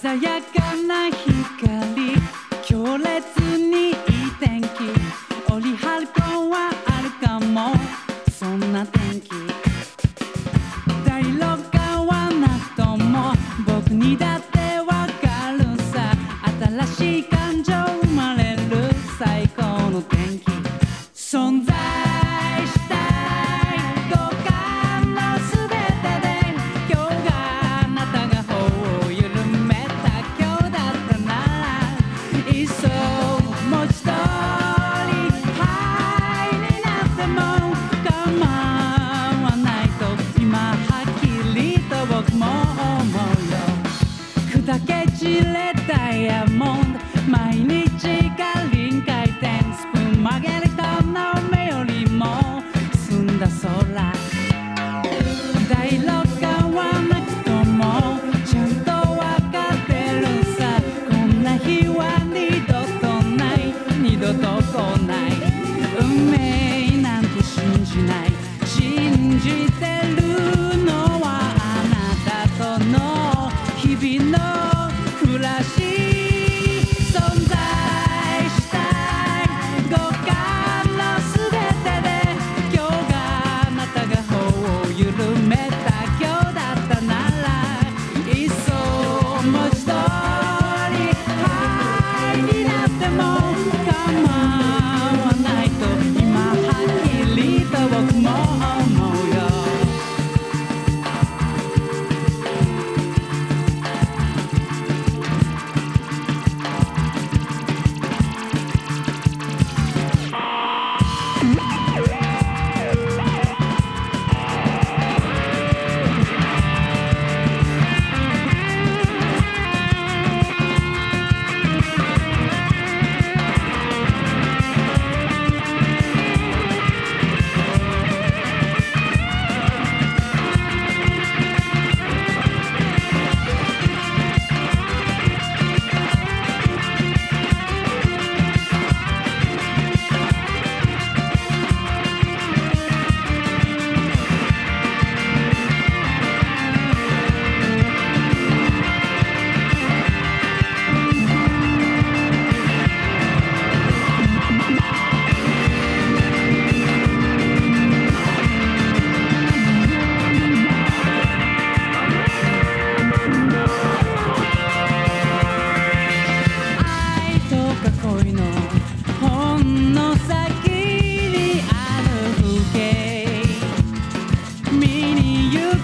鮮やかな光。強烈にいい天気。折り張る子はあるかも。そんな天気。第六感はなくとも。僕にだってわかるさ。新しい砕け散れダイヤモンド毎日が臨界点スプーン曲げる人の目よりも澄んだ空。第六感はなくともちゃんとわかってるさ。こんな日は二度とない。二度と来ない。運命なんて信じない。信じてる see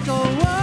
go. Whoa.